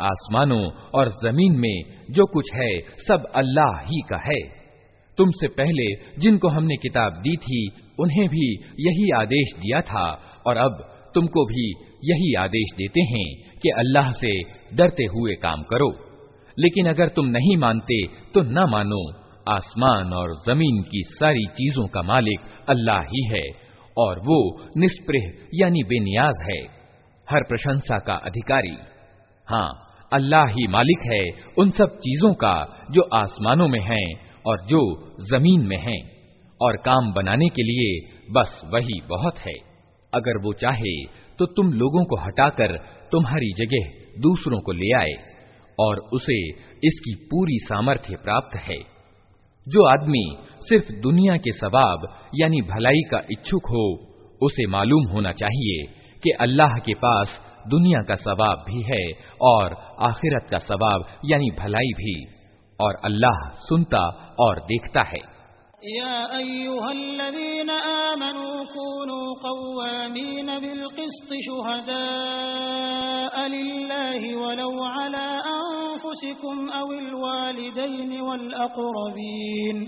आसमानों और ज़मीन में जो कुछ है, सब अल्लाह ही का है। तुमसे पहले जिनको हमने किताब दी थी, उन्हें भी यही आदेश दिया था, और अब तुमको भी यही आदेश देते हैं कि अल्लाह से डरते हुए काम करो। लेकिन अगर तुम नहीं मानते तो न मानो, आसमान और ज़मीन की सारी चीज़ों का मालिक अल्लाह ही है, और वो निष्प्रह यानी बेनियाज है। हर प्रशंसा का अधिकारी। हाँ अल्लाह ही मालिक है उन सब चीज़ों का जो आसमानों में हैं और जो ज़मीन में हैं। और काम बनाने के लिए बस वही बहुत है। अगर वो चाहे तो तुम लोगों को हटाकर तुम्हारी जगह दूसरों को ले आए और उसे इसकी पूरी सामर्थ्य प्राप्त है। जो आदमी सिर्फ़ दुनिया के सवाब यानी भलाई का इच्छुक हो, उसे मालूम होना चाहिए कि अल्लाह के पास दुनिया का सवाब भी है और आखिरत का सवाब यानी भलाई भी और अल्लाह सुनता और देखता है या अय्युहल्लज़ीन आमनू कूनू कव्वामीन बिलक़िस्त शुहदाअ लिल्लाहि वलौ अला अनफुसिकुम अविल वालिदैन वल अक़रबीन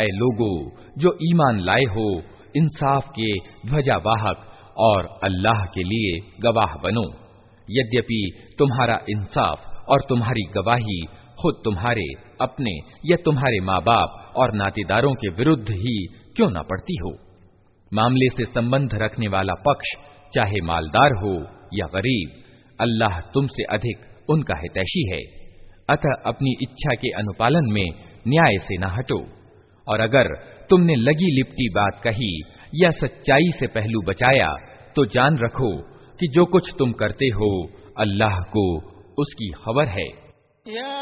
ऐ लोगो जो ईमान लाए हो इंसाफ के ध्वजावाहक और अल्लाह के लिए गवाह बनो यद्यपि तुम्हारा इंसाफ और तुम्हारी गवाही खुद तुम्हारे अपने या तुम्हारे माँ बाप और नातेदारों के विरुद्ध ही क्यों ना पड़ती हो? मामले से संबंध रखने वाला पक्ष, चाहे मालदार हो या गरीब, अल्लाह तुमसे अधिक उनका हितैषी है। अतः अपनी इच्छा के अनुपालन में न्याय से न हटो। और अगर तुमने लगी लिपटी बात कही या सच्चाई से पहलू बचाया तो जान रखो कि जो कुछ तुम करते हो, अल्लाह को उसकी खबर है। या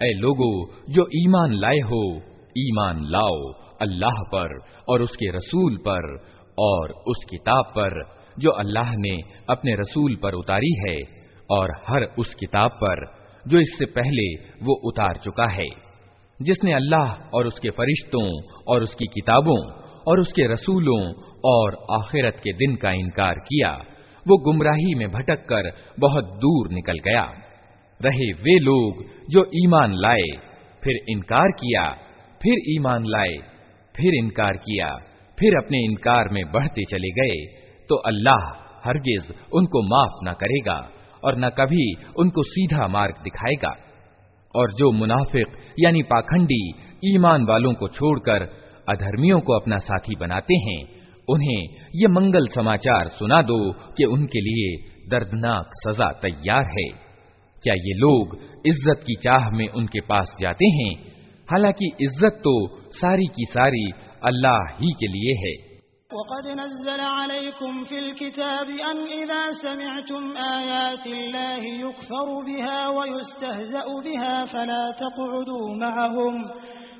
ऐ लोगो जो ईमान लाए हो ईमान लाओ अल्लाह पर और उसके रसूल पर और उस किताब पर जो अल्लाह ने अपने रसूल पर उतारी है और हर उस किताब पर जो इससे पहले वो उतार चुका है जिसने अल्लाह और उसके फरिश्तों और उसकी किताबों और उसके रसूलों और आखिरत के दिन का इनकार किया। वो गुमराही में भटक कर बहुत दूर निकल गया। रहे वे लोग जो ईमान लाए, फिर इनकार किया, फिर ईमान लाए, फिर इनकार किया, फिर अपने इनकार में बढ़ते चले गए। तो अल्लाह हरगिज उनको माफ़ न करेगा और न कभी उनको सीधा मार्ग दिखाएगा। और जो मुनाफिक यानी पाखंडी ईमान वालों को छोड़कर अधर्मियों को अपना साथी बनाते हैं, उन्हें ये मंगल समाचार सुना दो कि उनके लिए दर्दनाक सजा तैयार है। क्या ये लोग इज़्ज़त की चाह में उनके पास जाते हैं? हालाँकि इज़्ज़त तो सारी की सारी अल्लाह ही के लिए है। वक़द नज़्ज़ल अलैकुम फिल किताब अन इज़ा समिअतुम आयातिल्लाहि युकफरु बिहा व युस्तहज़अु बिहा फला तक़उदू मअहुम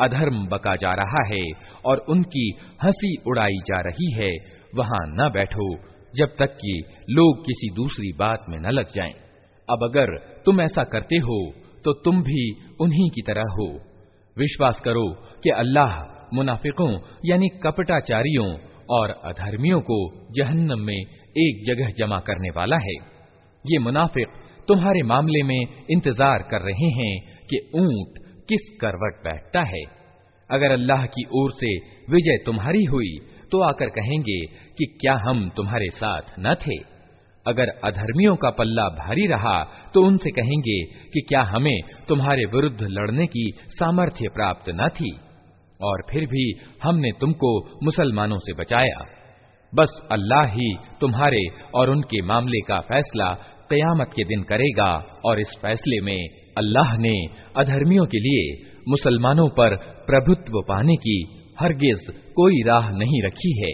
अधर्म बका जा रहा है और उनकी हँसी उड़ाई जा रही है, वहाँ न बैठो, जब तक कि लोग किसी दूसरी बात में न लग जाएँ। अब अगर तुम ऐसा करते हो तो तुम भी उन्हीं की तरह हो विश्वास करो कि अल्लाह मुनाफिकों, यानी कपटाचारियों और अधर्मियों को जहन्नम में एक जगह जमा करने वाला है ये मुनाफिक तुम्हारे मामले में इंतज़ार कर रहे हैं कि ऊँट किस करवट बैठता है? अगर अल्लाह की ओर से विजय तुम्हारी हुई तो आकर कहेंगे कि क्या हम तुम्हारे साथ न थे? अगर अधर्मियों का पल्ला भारी रहा तो उनसे कहेंगे कि क्या हमें तुम्हारे विरुद्ध लड़ने की सामर्थ्य प्राप्त न थी? और फिर भी हमने तुमको मुसलमानों से बचाया। बस अल्लाह ही तुम्हारे और उनके मामले का फैसला कयामत के दिन करेगा, और इस फैसले में अल्लाह ने अधर्मियों के लिए मुसलमानों पर प्रभुत्व पाने की हरगिज कोई राह नहीं रखी है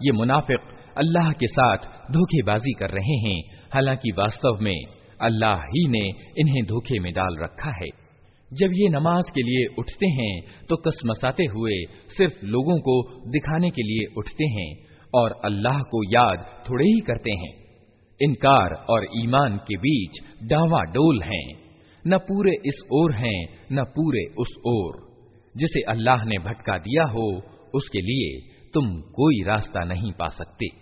ये मुनाफिक अल्लाह के साथ धोखेबाजी कर रहे हैं हालांकि वास्तव में अल्लाह ही ने इन्हें धोखे में डाल रखा है जब ये नमाज के लिए उठते हैं तो कसमसाते हुए सिर्फ लोगों को दिखाने के लिए उठते हैं और अल्लाह को याद थोड़े ही करते हैं। इनकार और ईमान के बीच डावा डोल हैं। न पूरे इस ओर हैं, न पूरे उस ओर। जिसे अल्लाह ने भटका दिया हो, उसके लिए तुम कोई रास्ता नहीं पा सकते।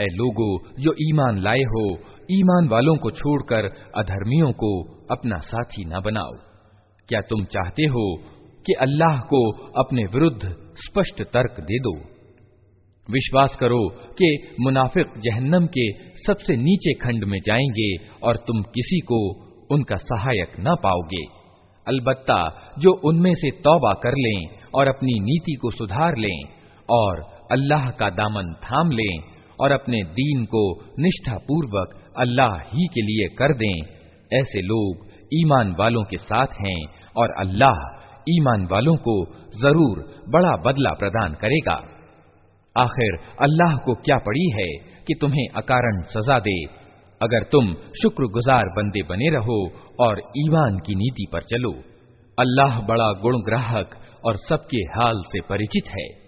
ए लोगो, जो ईमान लाए हो, ईमान वालों को छोड़कर अधर्मियों को अपना साथी न बनाओ। क्या तुम चाहते हो कि अल्लाह को अपने विरुद्ध स्पष्ट तर्क दे दो? विश्वास करो कि मुनाफिक जहन्नम के सबसे नीचे खंड में जाएँगे और तुम किसी को उनका सहायक न पाओगे। अलबत्ता, जो उनमें से तौबा कर लें और अपनी नीति को सुधार लें और अल्लाह का दामन थाम लें और अपने दीन को निष्ठापूर्वक अल्लाह ही के लिए कर दें। ऐसे लोग ईमान वालों के साथ हैं और अल्लाह ईमान वालों को ज़रूर बड़ा बदला प्रदान करेगा। आखिर अल्लाह को क्या पड़ी है कि तुम्हें अकारण सजा दे? अगर तुम शुक्रगुजार बंदे बने रहो और ईमान की नीति पर चलो, अल्लाह बड़ा गुण ग्राहक और सबके हाल से परिचित है।